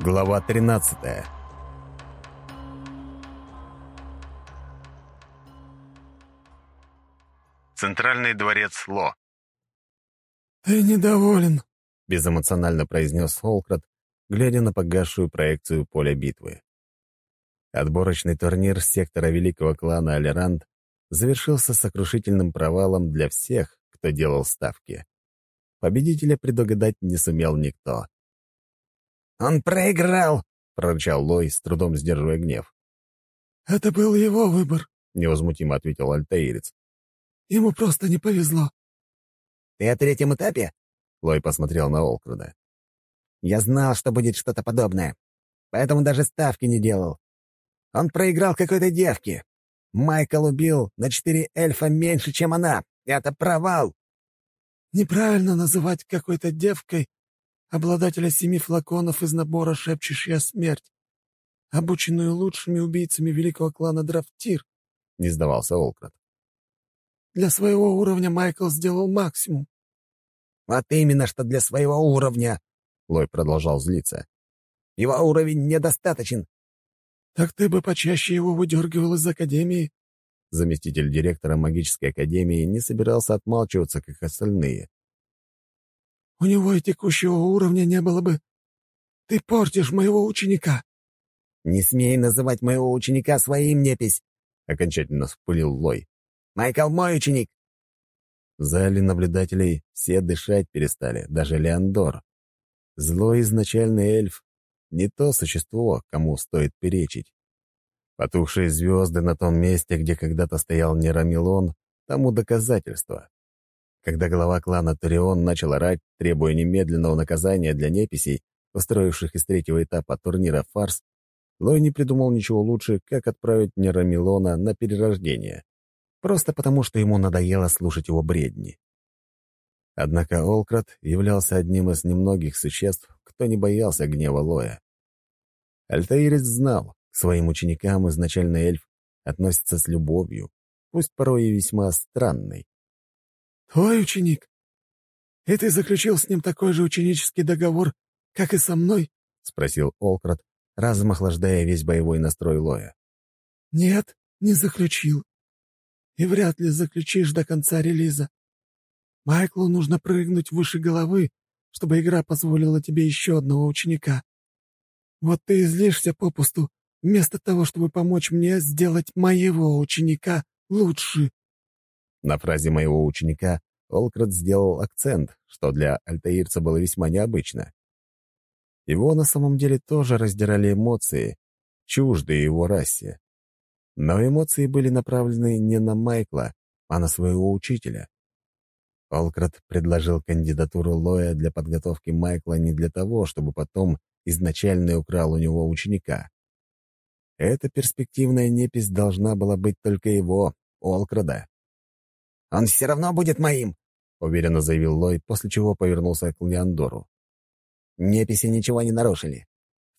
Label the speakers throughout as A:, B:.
A: Глава 13
B: Центральный дворец Ло.
C: «Ты недоволен», —
A: безэмоционально произнес Холкрат, глядя на погасшую проекцию поля битвы. Отборочный турнир сектора великого клана Алерант завершился сокрушительным провалом для всех, кто делал ставки. Победителя предугадать не сумел никто.
D: «Он проиграл!»
A: — прорычал Лой, с трудом сдерживая гнев.
C: «Это был его выбор», —
A: невозмутимо ответил Альтаирец.
C: «Ему просто не повезло».
D: «Ты о третьем этапе?»
A: — Лой посмотрел на Олкрада.
D: «Я знал, что будет что-то подобное, поэтому даже ставки не делал. Он проиграл какой-то девке. Майкл убил на четыре эльфа меньше, чем она. Это провал!»
C: «Неправильно называть какой-то девкой обладателя семи флаконов из набора «Шепчущая смерть», обученную лучшими убийцами великого клана Драфтир», —
A: не сдавался Олкрат.
C: «Для своего уровня Майкл сделал максимум».
D: «Вот именно, что для своего уровня», — Лой продолжал злиться. «Его уровень недостаточен».
C: «Так ты бы почаще его выдергивал из Академии».
A: Заместитель директора магической академии не собирался отмалчиваться, как остальные.
C: У него и текущего уровня не было бы. Ты портишь моего ученика».
D: «Не смей называть моего ученика своим, непись!» — окончательно вспылил Лой. «Майкл мой ученик!»
A: В зале наблюдателей все дышать перестали, даже Леандор. Злой изначальный эльф — не то существо, кому стоит перечить. Потухшие звезды на том месте, где когда-то стоял Нерамилон, тому доказательство. Когда глава клана Торион начал орать, требуя немедленного наказания для неписей, устроивших из третьего этапа турнира фарс, Лой не придумал ничего лучше, как отправить Нерамилона на перерождение. Просто потому, что ему надоело слушать его бредни. Однако Олкрат являлся одним из немногих существ, кто не боялся гнева Лоя. Альтаирец знал, к своим ученикам изначально эльф относится с любовью, пусть порой и весьма странной.
C: «Твой ученик? И ты заключил с ним такой же ученический договор, как и со мной?»
A: — спросил Олкрат, разом охлаждая весь боевой настрой Лоя.
C: «Нет, не заключил. И вряд ли заключишь до конца релиза. Майклу нужно прыгнуть выше головы, чтобы игра позволила тебе еще одного ученика. Вот ты излишься попусту, вместо того, чтобы помочь мне сделать моего ученика лучше».
A: На фразе моего ученика Олкрат сделал акцент, что для альтаирца было весьма необычно. Его на самом деле тоже раздирали эмоции, чуждые его расе. Но эмоции были направлены не на Майкла, а на своего учителя. Олкрат предложил кандидатуру Лоя для подготовки Майкла не для того, чтобы потом изначально украл у него ученика. Эта перспективная непись должна была быть только его, Олкрада.
D: Он все равно будет моим», —
A: уверенно заявил Лой, после чего повернулся к Леандору.
D: «Неписи ничего не нарушили.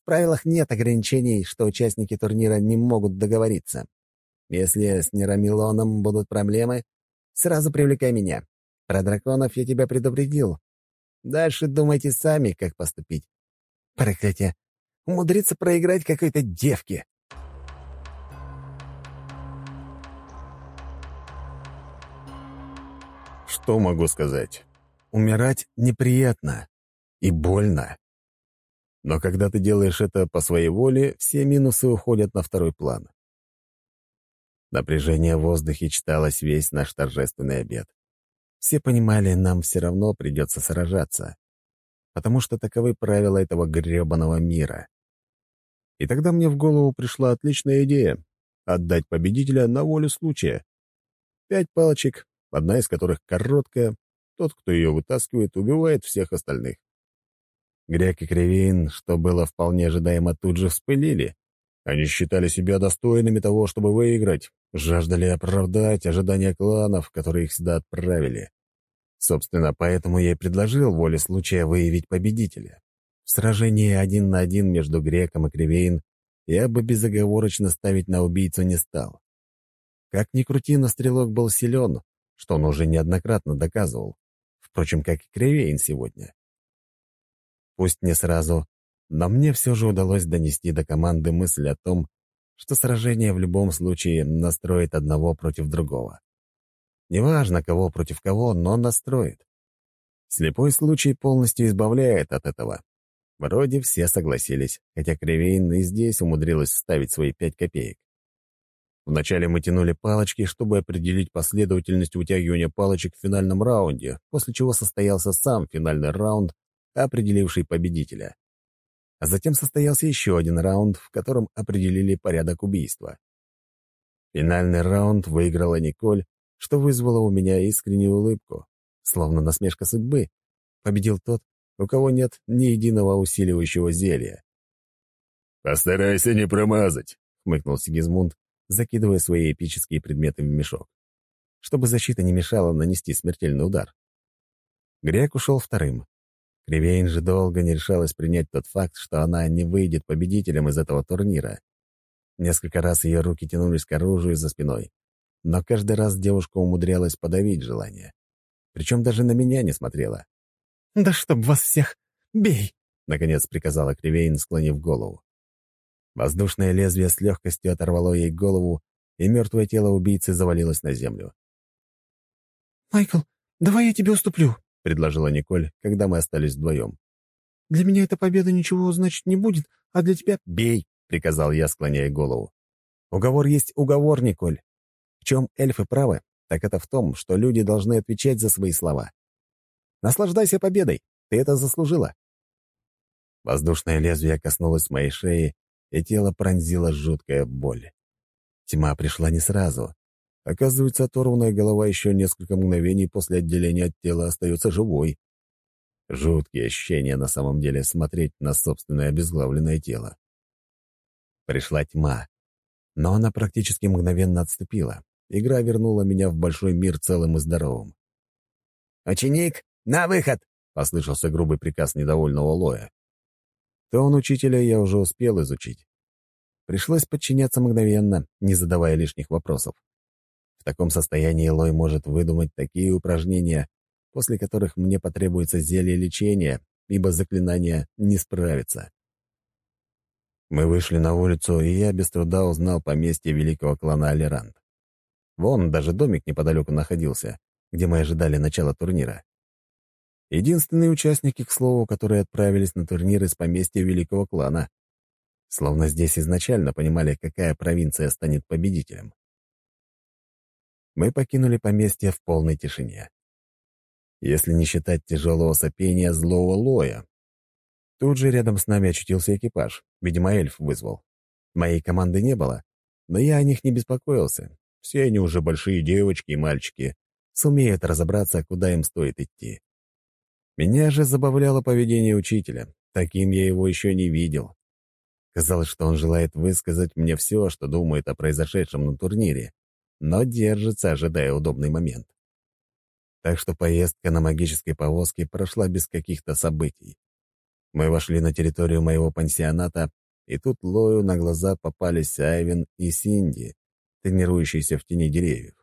D: В правилах нет ограничений, что участники турнира не могут договориться. Если с Нерамилоном будут проблемы, сразу привлекай меня. Про драконов я тебя предупредил. Дальше думайте сами, как поступить. Проклятие! Умудриться проиграть какой-то девке!»
A: Что могу сказать? Умирать неприятно и больно. Но когда ты делаешь это по своей воле, все минусы уходят на второй план. Напряжение в воздухе читалось весь наш торжественный обед. Все понимали, нам все равно придется сражаться, потому что таковы правила этого гребаного мира. И тогда мне в голову пришла отличная идея — отдать победителя на волю случая. Пять палочек, одна из которых короткая, тот, кто ее вытаскивает, убивает всех остальных. Грек и Кривин, что было вполне ожидаемо, тут же вспылили. Они считали себя достойными того, чтобы выиграть, жаждали оправдать ожидания кланов, которые их сюда отправили. Собственно, поэтому я и предложил воле случая выявить победителя. В сражении один на один между Греком и Кривейн я бы безоговорочно ставить на убийцу не стал. Как ни крути, но стрелок был силен, что он уже неоднократно доказывал. Впрочем, как и Кривейн сегодня. Пусть не сразу, Но мне все же удалось донести до команды мысль о том, что сражение в любом случае настроит одного против другого. Неважно, кого против кого, но настроит. Слепой случай полностью избавляет от этого. Вроде все согласились, хотя Кривейн и здесь умудрилась вставить свои пять копеек. Вначале мы тянули палочки, чтобы определить последовательность вытягивания палочек в финальном раунде, после чего состоялся сам финальный раунд, определивший победителя. А затем состоялся еще один раунд, в котором определили порядок убийства. Финальный раунд выиграла Николь, что вызвало у меня искреннюю улыбку, словно насмешка судьбы. Победил тот, у кого нет ни единого усиливающего зелья.
B: «Постарайся не промазать», — хмыкнул Сигизмунд,
A: закидывая свои эпические предметы в мешок, чтобы защита не мешала нанести смертельный удар. Грек ушел вторым. Кривейн же долго не решалась принять тот факт, что она не выйдет победителем из этого турнира. Несколько раз ее руки тянулись к оружию за спиной, но каждый раз девушка умудрялась подавить желание. Причем даже на меня не смотрела.
C: «Да чтоб вас всех! Бей!»
A: — наконец приказала Кривейн, склонив голову. Воздушное лезвие с легкостью оторвало ей голову, и мертвое тело убийцы завалилось на землю.
C: «Майкл, давай я тебе уступлю», —
A: предложила Николь, когда мы остались вдвоем.
C: «Для меня эта победа ничего значить не будет, а для тебя...»
A: «Бей!» — приказал я, склоняя голову. «Уговор есть уговор, Николь. В чем эльфы правы, так это в том, что люди должны отвечать за свои слова. Наслаждайся победой, ты это заслужила». Воздушное лезвие коснулось моей шеи, и тело пронзила жуткая боль. Тьма пришла не сразу. Оказывается, оторванная голова еще несколько мгновений после отделения от тела остается живой. Жуткие ощущения на самом деле смотреть на собственное обезглавленное тело. Пришла тьма, но она практически мгновенно отступила. Игра вернула меня в большой мир целым и здоровым.
D: «Ученик, на выход!» — послышался грубый приказ недовольного Лоя.
A: Тон учителя я уже успел изучить. Пришлось подчиняться мгновенно, не задавая лишних вопросов. В таком состоянии Лой может выдумать такие упражнения, после которых мне потребуется зелье лечения, ибо заклинание не справится. Мы вышли на улицу, и я без труда узнал поместье великого клана Алерант. Вон даже домик неподалеку находился, где мы ожидали начала турнира. Единственные участники, к слову, которые отправились на турнир из поместья великого клана. Словно здесь изначально понимали, какая провинция станет победителем. Мы покинули поместье в полной тишине. Если не считать тяжелого сопения злого лоя. Тут же рядом с нами очутился экипаж. Видимо, эльф вызвал. Моей команды не было, но я о них не беспокоился. Все они уже большие девочки и мальчики, сумеют разобраться, куда им стоит идти. Меня же забавляло поведение учителя. Таким я его еще не видел. Казалось, что он желает высказать мне все, что думает о произошедшем на турнире, но держится, ожидая удобный момент. Так что поездка на магической повозке прошла без каких-то событий. Мы вошли на территорию моего пансионата, и тут Лою на глаза попались Айвен и Синди, тренирующиеся в тени деревьев.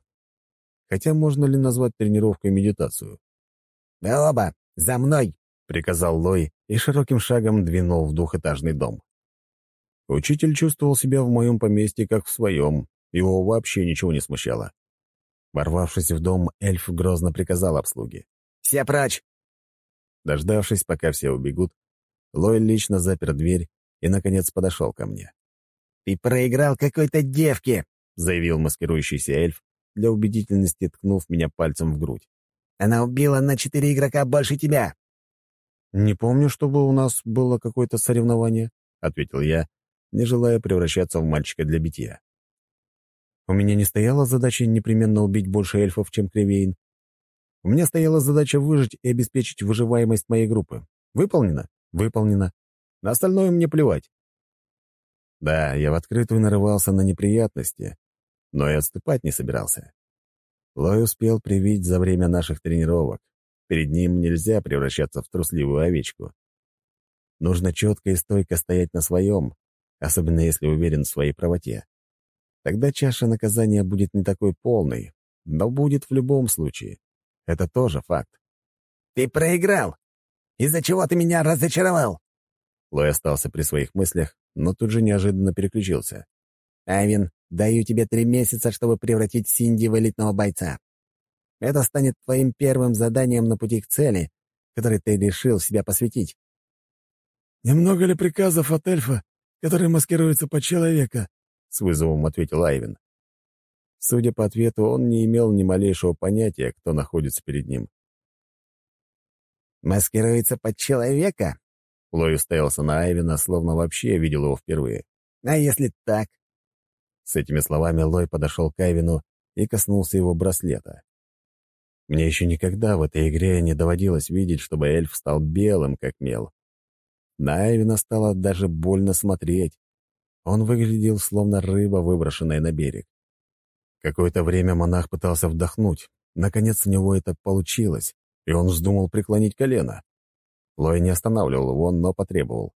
A: Хотя можно ли назвать тренировкой медитацию?
D: «Вы оба «За мной!» — приказал Лой и широким шагом двинул в двухэтажный дом.
A: Учитель чувствовал себя в моем поместье как в своем, его вообще ничего не смущало. Ворвавшись в дом, эльф грозно приказал обслуге.
D: «Все прочь!»
A: Дождавшись, пока все убегут, Лой лично запер дверь и, наконец, подошел ко мне.
D: «Ты проиграл какой-то девке!»
A: — заявил маскирующийся эльф, для убедительности ткнув меня пальцем в грудь.
D: Она убила на четыре игрока больше тебя».
A: «Не помню, чтобы у нас было какое-то соревнование», — ответил я, не желая превращаться в мальчика для битья. У меня не стояла задача непременно убить больше эльфов, чем Кривейн. У меня стояла задача выжить и обеспечить выживаемость моей группы. Выполнено? Выполнено. На остальное мне плевать. Да, я в открытую нарывался на неприятности, но и отступать не собирался. Лой успел привить за время наших тренировок. Перед ним нельзя превращаться в трусливую овечку. Нужно четко и стойко стоять на своем, особенно если уверен в своей правоте. Тогда чаша наказания будет не такой полной, но будет в любом случае. Это тоже факт.
D: «Ты проиграл! Из-за чего ты меня разочаровал?»
A: Лой остался при своих мыслях, но тут же неожиданно переключился.
D: «Айвин, даю тебе три месяца, чтобы превратить Синди в элитного бойца. Это станет твоим первым заданием на пути к цели, которой ты решил себя посвятить».
C: «Немного ли приказов от эльфа, который маскируется под человека?» — с вызовом ответил Айвин.
A: Судя по ответу, он не имел ни малейшего понятия, кто находится перед ним.
D: «Маскируется под человека?»
A: Лой уставился на Айвина, словно вообще видел его впервые.
D: «А если так?»
A: С этими словами Лой подошел к Айвину и коснулся его браслета. Мне еще никогда в этой игре не доводилось видеть, чтобы эльф стал белым, как мел. На Айвина стало даже больно смотреть. Он выглядел словно рыба, выброшенная на берег. Какое-то время монах пытался вдохнуть. Наконец у него это получилось, и он вздумал преклонить колено. Лой не останавливал его, но потребовал.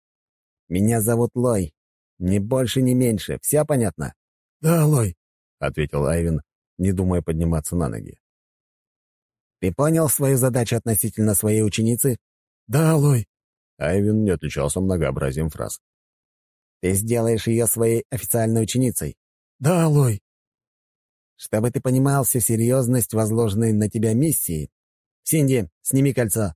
D: «Меня зовут Лой. Ни больше, ни меньше. Все понятно?»
C: «Да, Лой», —
A: ответил Айвин, не думая подниматься на ноги.
D: «Ты понял свою задачу относительно своей ученицы?»
C: «Да, Лой».
A: Айвин не отличался многообразием фраз.
D: «Ты сделаешь ее своей официальной ученицей?»
C: «Да, Лой».
D: Чтобы ты понимал всю серьезность возложенной на тебя миссии. Синди, сними кольцо».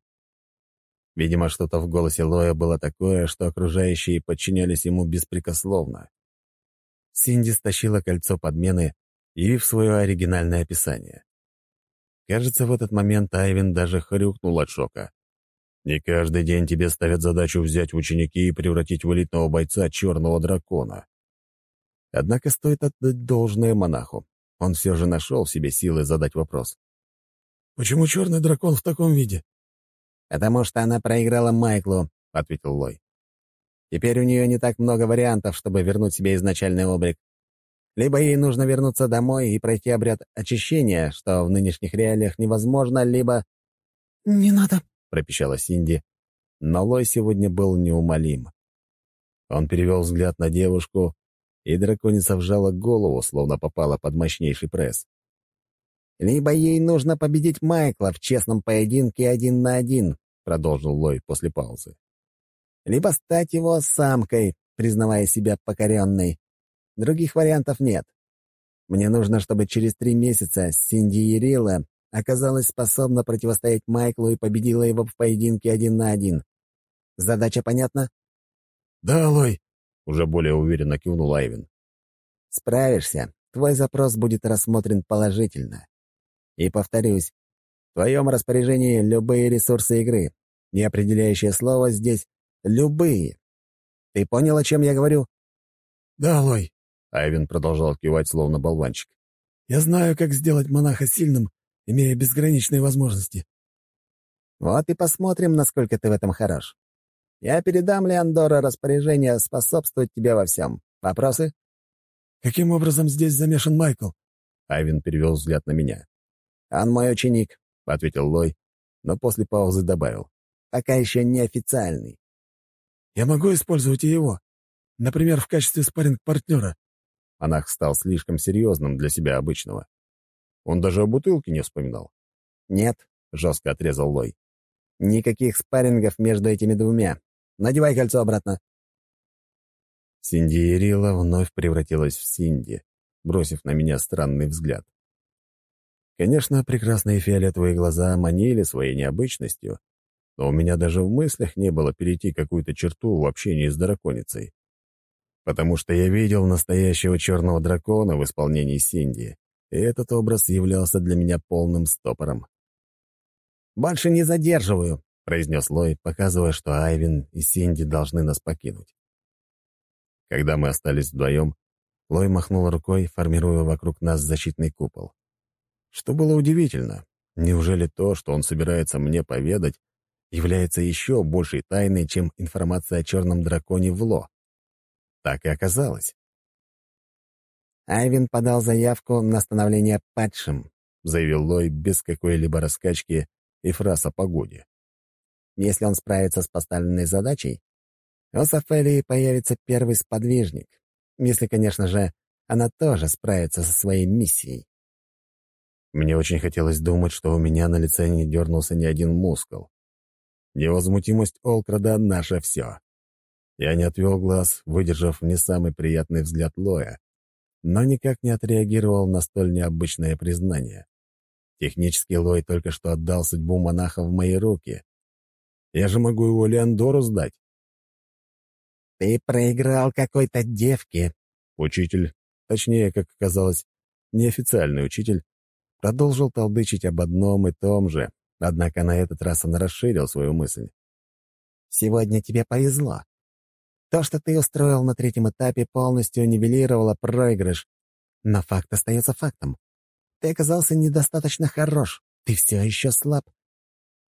A: Видимо, что-то в голосе Лоя было такое, что окружающие подчинялись ему беспрекословно. Синди стащила кольцо подмены, и в свое оригинальное описание. Кажется, в этот момент Айвин даже хрюкнул от шока. Не каждый день тебе ставят задачу взять в ученики и превратить в элитного бойца черного дракона. Однако стоит отдать должное монаху. Он все же нашел в себе силы задать вопрос.
C: «Почему черный дракон в таком виде?»
D: «Потому что она проиграла Майклу», — ответил Лой. «Теперь у нее не так много вариантов, чтобы вернуть себе изначальный облик. Либо ей нужно вернуться домой и пройти обряд очищения, что в нынешних реалиях невозможно, либо...»
C: «Не надо», —
A: пропищала Синди. Но Лой сегодня был неумолим. Он перевел взгляд на девушку, и драконица вжала голову, словно попала под мощнейший пресс.
D: «Либо ей нужно победить Майкла в честном поединке один на один», — продолжил Лой после паузы. «Либо стать его самкой, признавая себя покоренной. Других вариантов нет. Мне нужно, чтобы через три месяца Синди Ерила оказалась способна противостоять Майклу и победила его в поединке один на один. Задача понятна?»
C: «Да, Лой»,
A: уже более уверенно кивнул Айвин.
D: «Справишься. Твой запрос будет рассмотрен положительно. И повторюсь, в твоем распоряжении любые ресурсы игры. Неопределяющее слово здесь «любые». Ты понял, о чем я говорю?»
C: «Да, Лой», —
A: Айвин продолжал кивать, словно болванчик.
C: «Я знаю, как сделать монаха сильным, имея безграничные возможности».
D: «Вот и посмотрим, насколько ты в этом хорош. Я передам Леандора распоряжение способствовать тебе во всем. Вопросы?»
C: «Каким образом здесь замешан Майкл?»
A: Айвин перевел взгляд на меня.
D: «Он мой ученик», —
A: ответил Лой, но после паузы добавил.
D: «Пока еще неофициальный».
C: «Я могу использовать и его? Например, в качестве спарринг-партнера?»
A: Анах стал слишком серьезным для себя обычного. Он даже о бутылке не вспоминал.
D: «Нет», — жестко отрезал Лой. «Никаких спаррингов между этими двумя. Надевай кольцо обратно».
A: Синди Ирила вновь превратилась в Синди, бросив на меня странный взгляд. Конечно, прекрасные фиолетовые глаза манили своей необычностью, но у меня даже в мыслях не было перейти какую-то черту в общении с драконицей. Потому что я видел настоящего черного дракона в исполнении Синди, и этот образ являлся для меня полным стопором.
D: «Больше не задерживаю»,
A: произнес Лой, показывая, что Айвин и Синди должны нас покинуть. Когда мы остались вдвоем, Лой махнул рукой, формируя вокруг нас защитный купол. Что было удивительно, неужели то, что он собирается мне поведать, является еще большей тайной, чем информация о черном драконе в Ло? Так и оказалось.
D: «Айвин подал заявку на становление падшим»,
A: заявил Лой без какой-либо раскачки и фраз о погоде.
D: Если он справится с поставленной задачей, у Сафелии появится первый сподвижник. Если, конечно же, она тоже справится со своей миссией.
A: Мне очень хотелось думать, что у меня на лице не дернулся ни один мускул. Невозмутимость Олкрада — наше все. Я не отвел глаз, выдержав не самый приятный взгляд Лоя, но никак не отреагировал на столь необычное признание. Технический Лой только что отдал судьбу монаха в мои руки. Я же могу его Леандору сдать.
D: «Ты проиграл какой-то девке».
A: Учитель, точнее, как оказалось, неофициальный учитель, продолжил толдычить об одном и том же, однако на этот раз он расширил свою мысль.
D: «Сегодня тебе повезло. То, что ты устроил на третьем этапе, полностью нивелировало проигрыш, но факт остается фактом. Ты оказался недостаточно хорош, ты все еще слаб.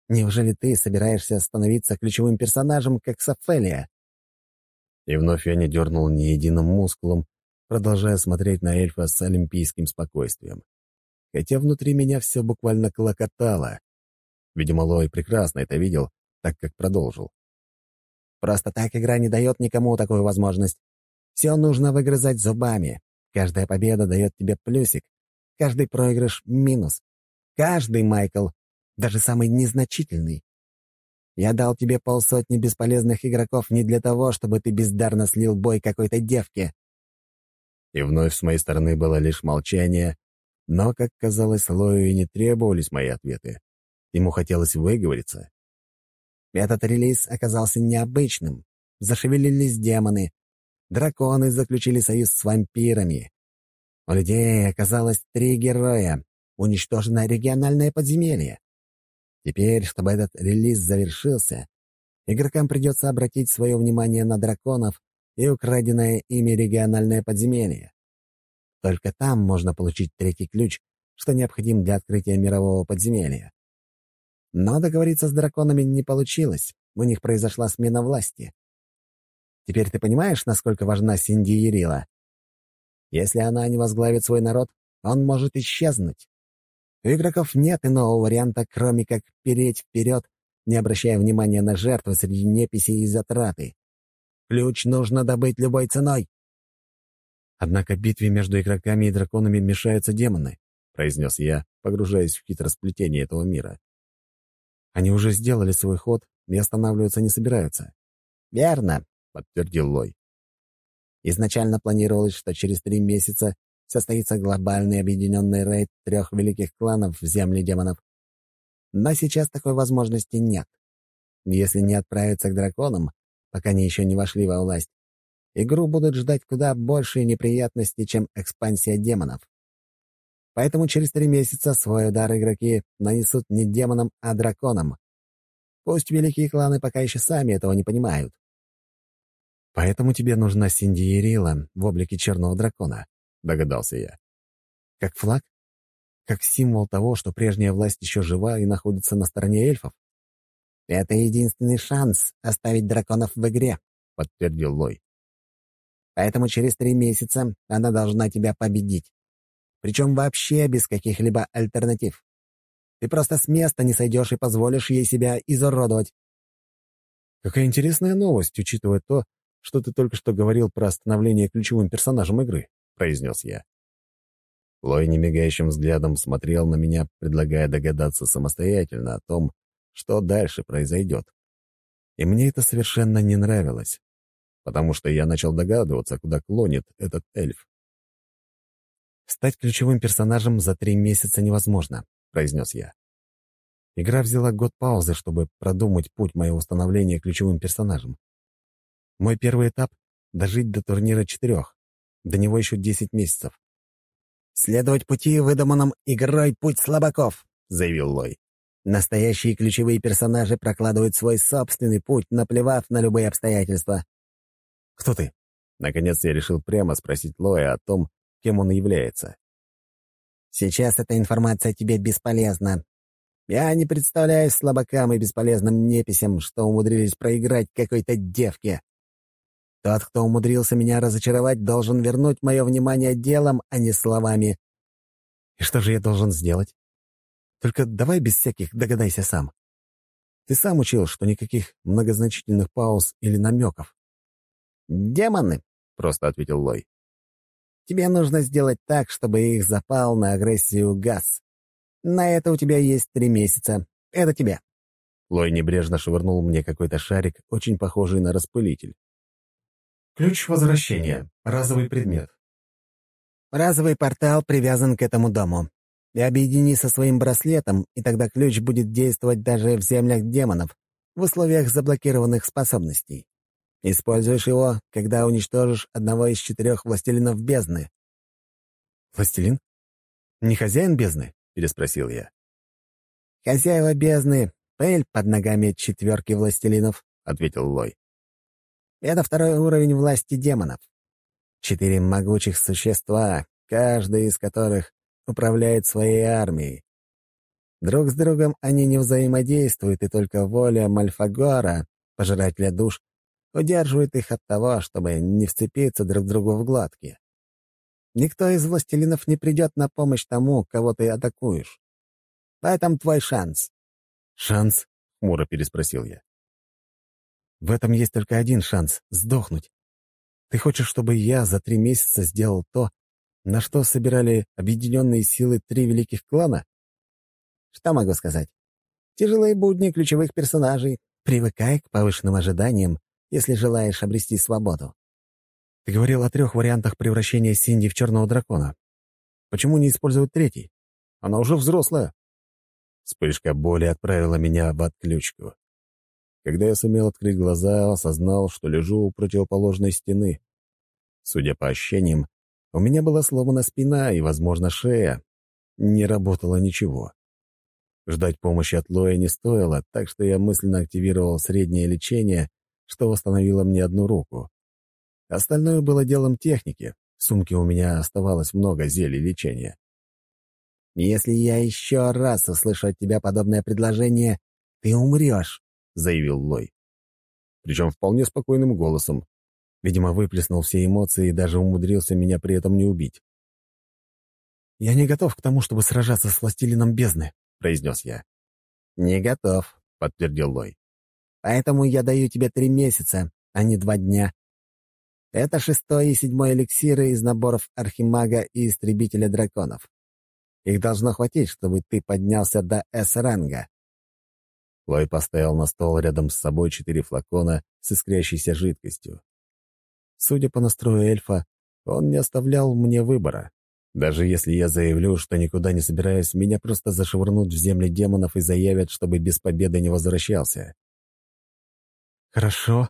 D: Неужели ты собираешься становиться ключевым персонажем, как Сафелия?»
A: И вновь я не дернул ни единым мускулом, продолжая смотреть на эльфа с олимпийским спокойствием. Хотя внутри меня все буквально клокотало. Видимо, Лой прекрасно это видел, так как продолжил.
D: «Просто так игра не дает никому такую возможность. Все нужно выгрызать зубами. Каждая победа дает тебе плюсик, каждый проигрыш — минус. Каждый, Майкл, даже самый незначительный. Я дал тебе полсотни бесполезных игроков не для того, чтобы ты бездарно слил бой какой-то девке.
A: И вновь с моей стороны было лишь молчание, но, как казалось, Лою и не требовались мои ответы. Ему хотелось выговориться.
D: Этот релиз оказался необычным. Зашевелились демоны. Драконы заключили союз с вампирами. У людей оказалось три героя. Уничтожено региональное подземелье. Теперь, чтобы этот релиз завершился, игрокам придется обратить свое внимание на драконов и украденное ими региональное подземелье. Только там можно получить третий ключ, что необходим для открытия мирового подземелья. Но договориться с драконами не получилось, у них произошла смена власти. Теперь ты понимаешь, насколько важна Синди Ярила? Если она не возглавит свой народ, он может исчезнуть. У игроков нет иного варианта, кроме как переть вперед, не обращая внимания на жертвы среди неписи и затраты. Ключ нужно добыть любой ценой.
A: Однако битве между игроками и драконами мешаются демоны, произнес я, погружаясь в хитросплетение этого мира. Они уже сделали свой ход и останавливаться не собираются.
D: «Верно», —
A: подтвердил Лой.
D: «Изначально планировалось, что через три месяца состоится глобальный объединенный рейд трех великих кланов в земле демонов. Но сейчас такой возможности нет. Если не отправиться к драконам, пока они еще не вошли во власть, игру будут ждать куда большие неприятности, чем экспансия демонов. Поэтому через три месяца свой удар игроки нанесут не демонам, а драконам. Пусть великие кланы пока еще сами этого не понимают.
A: «Поэтому тебе нужна Синдиерила в облике черного дракона», — догадался я. «Как флаг? Как символ того, что прежняя власть еще жива и находится на стороне эльфов?»
D: «Это единственный шанс оставить драконов в игре», — подтвердил Лой. «Поэтому через три месяца она должна тебя победить. Причем вообще без каких-либо альтернатив. Ты просто с места не сойдешь и позволишь ей себя изуродовать».
A: «Какая интересная новость, учитывая то, что ты только что говорил про становление ключевым персонажем игры», — произнес я. Лой немигающим взглядом смотрел на меня, предлагая догадаться самостоятельно о том, что дальше произойдет. И мне это совершенно не нравилось, потому что я начал догадываться, куда клонит этот эльф. «Стать ключевым персонажем за три месяца невозможно», — произнес я. Игра взяла год паузы, чтобы продумать путь моего становления ключевым персонажем. Мой первый этап — дожить до турнира четырех. До него еще десять месяцев.
D: «Следовать пути, выдуманным игрой «Путь слабаков», — заявил Лой. Настоящие ключевые персонажи прокладывают свой собственный путь, наплевав на любые обстоятельства.
A: «Кто ты?» Наконец я решил прямо спросить Лоя о том, кем он является.
D: «Сейчас эта информация тебе бесполезна. Я не представляю слабакам и бесполезным неписям, что умудрились проиграть какой-то девке. Тот, кто умудрился меня разочаровать, должен вернуть мое внимание делом, а не словами».
A: «И что же я должен сделать?» Только давай без всяких догадайся сам. Ты сам учил, что никаких многозначительных пауз или намеков.
D: «Демоны», — просто ответил Лой. «Тебе нужно сделать так, чтобы их запал на агрессию газ. На это у тебя есть три месяца. Это тебе».
A: Лой небрежно швырнул мне какой-то шарик, очень похожий на распылитель. Ключ возвращения. Разовый предмет.
D: Разовый портал привязан к этому дому. И объедини со своим браслетом, и тогда ключ будет действовать даже в землях демонов, в условиях заблокированных способностей. Используешь его, когда уничтожишь одного из четырех властелинов бездны.
A: «Властелин? Не хозяин бездны?» — переспросил я.
D: «Хозяева бездны — пыль под ногами четверки властелинов», — ответил Лой. «Это второй уровень власти демонов. Четыре могучих существа, каждый из которых управляет своей армией. Друг с другом они не взаимодействуют, и только воля Мальфагора, пожирателя душ, удерживает их от того, чтобы не вцепиться друг другу в гладкие. Никто из властелинов не придет на помощь тому, кого ты атакуешь. В этом твой шанс.
A: «Шанс?» — хмуро переспросил я. «В этом есть только один шанс — сдохнуть. Ты хочешь, чтобы я за три месяца сделал то, на что собирали объединенные силы три великих клана?
D: Что могу сказать? Тяжелые будни ключевых персонажей. Привыкай к повышенным ожиданиям, если желаешь обрести свободу.
A: Ты говорил о трех вариантах превращения Синди в черного дракона. Почему не использовать третий? Она уже взрослая. Вспышка боли отправила меня в отключку. Когда я сумел открыть глаза, осознал, что лежу у противоположной стены. Судя по ощущениям, у меня была сломана спина и, возможно, шея. Не работало ничего. Ждать помощи от Лоя не стоило, так что я мысленно активировал среднее лечение, что восстановило мне одну руку. Остальное было делом техники. В сумке у меня оставалось много зелий лечения.
D: «Если я еще раз услышу от тебя подобное предложение, ты умрешь», — заявил Лой.
A: Причем вполне спокойным голосом. Видимо, выплеснул все эмоции и даже умудрился меня при этом не убить. «Я не готов к тому, чтобы сражаться с властелином бездны», — произнес я.
D: «Не готов», — подтвердил Лой. «Поэтому я даю тебе три месяца, а не два дня. Это шестой и седьмой эликсиры из наборов Архимага и Истребителя драконов. Их должно хватить, чтобы ты поднялся до С-ранга».
A: Лой поставил на стол рядом с собой четыре флакона с искрящейся жидкостью. Судя по настрою эльфа, он не оставлял мне выбора. Даже если я заявлю, что никуда не собираюсь, меня просто зашвырнут в земли демонов и заявят, чтобы без победы не возвращался. «Хорошо.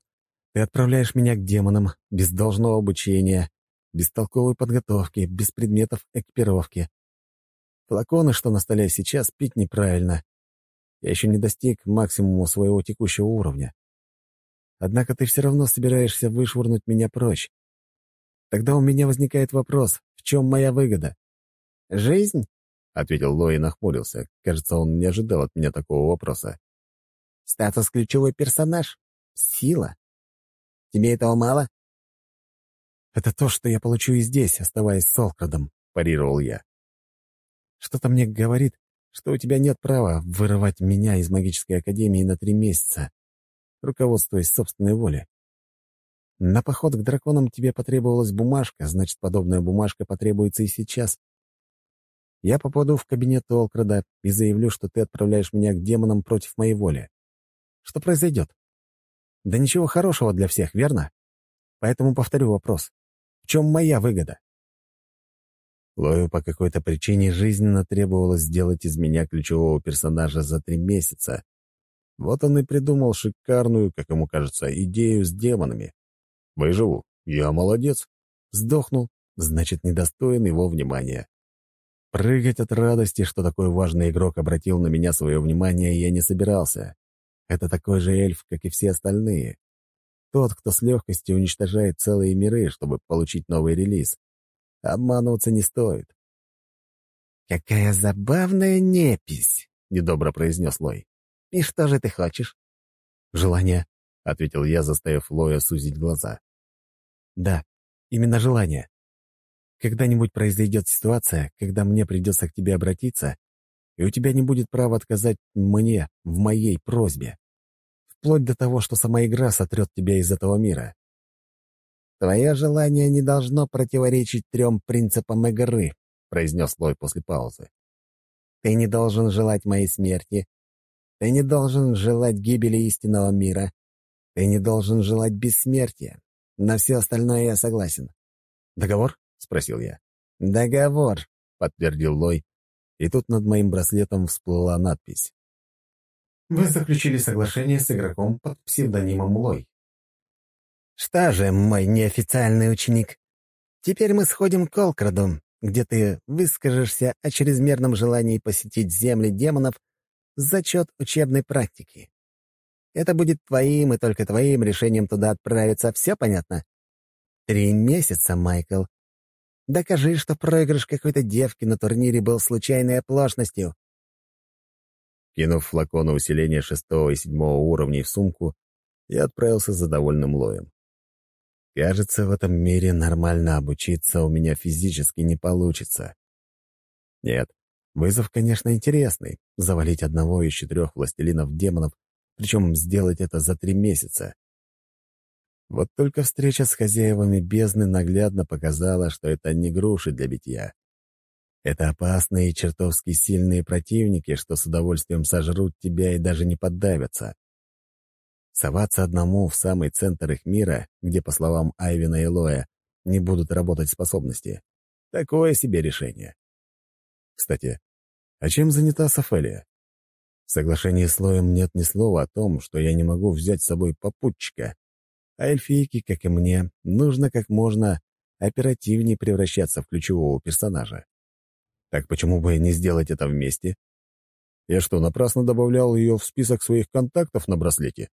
A: Ты отправляешь меня к демонам, без должного обучения, без толковой подготовки, без предметов экипировки. Флаконы, что на столе сейчас, пить неправильно. Я еще не достиг максимума своего текущего уровня. Однако ты все равно собираешься вышвырнуть меня прочь. Тогда у меня возникает вопрос, в чем моя выгода?
D: «Жизнь?»
A: — ответил Лой и нахмурился. Кажется, он не ожидал от меня такого вопроса.
D: «Статус ключевой персонаж? Сила? Тебе этого мало?»
A: «Это то, что я получу и здесь, оставаясь с Олкрадом», — парировал я. «Что-то мне говорит, что у тебя нет права вырывать меня из магической академии на три месяца, руководствуясь собственной волей. На поход к драконам тебе потребовалась бумажка, значит, подобная бумажка потребуется и сейчас. Я попаду в кабинет Олкрада и заявлю, что ты отправляешь меня к демонам против моей воли. Что произойдет? Да ничего хорошего для всех, верно? Поэтому повторю вопрос. В чем моя выгода? Лою по какой-то причине жизненно требовалось сделать из меня ключевого персонажа за три месяца, вот он и придумал шикарную, как ему кажется, идею с демонами. Выживу. Я молодец. Сдохну. Значит, недостоин его внимания. Прыгать от радости, что такой важный игрок обратил на меня свое внимание, я не собирался. Это такой же эльф, как и все остальные. Тот, кто с легкостью уничтожает целые миры, чтобы получить новый релиз. Обманываться не стоит.
D: «Какая забавная непись!»
A: — недобро произнес Лой.
D: «И что же ты хочешь?»
A: «Желание», — ответил я, заставив Лоя сузить глаза. «Да, именно желание. Когда-нибудь произойдет ситуация, когда мне придется к тебе обратиться, и у тебя не будет права отказать мне в моей просьбе. Вплоть до того, что сама игра сотрет тебя из этого мира».
D: «Твое желание не должно противоречить трем принципам игры», — произнес Лой после паузы. «Ты не должен желать моей смерти, ты не должен желать гибели истинного мира. Ты не должен желать бессмертия. На все остальное я согласен».
A: «Договор?» — спросил я.
D: «Договор», —
A: подтвердил Лой, и тут над моим браслетом всплыла надпись.
E: Вы заключили соглашение с игроком под псевдонимом Лой.
D: «Что же, мой неофициальный ученик, теперь мы сходим к Олкраду, где ты выскажешься о чрезмерном желании посетить земли демонов за счет учебной практики. Это будет твоим и только твоим решением туда отправиться, все понятно? Три месяца, Майкл. Докажи, что проигрыш какой-то девки на турнире был случайной оплошностью.
A: Кинув флаконы усиления шестого и седьмого уровней в сумку, я отправился за довольным лоем. Кажется, в этом мире нормально обучиться у меня физически не получится. Нет, вызов, конечно, интересный — завалить одного из четырех властелинов демонов, причем сделать это за три месяца. Вот только встреча с хозяевами бездны наглядно показала, что это не груши для битья. Это опасные и чертовски сильные противники, что с удовольствием сожрут тебя и даже не поддавятся. Соваться одному в самый центр их мира, где, по словам Айвина и Лоя, не будут работать способности. Такое себе решение. Кстати, а чем занята Сафелия? В соглашении с Лоем нет ни слова о том, что я не могу взять с собой попутчика. А эльфийке, как и мне, нужно как можно оперативнее превращаться в ключевого персонажа. Так почему бы не сделать это вместе? Я что, напрасно добавлял ее в список своих контактов на браслете?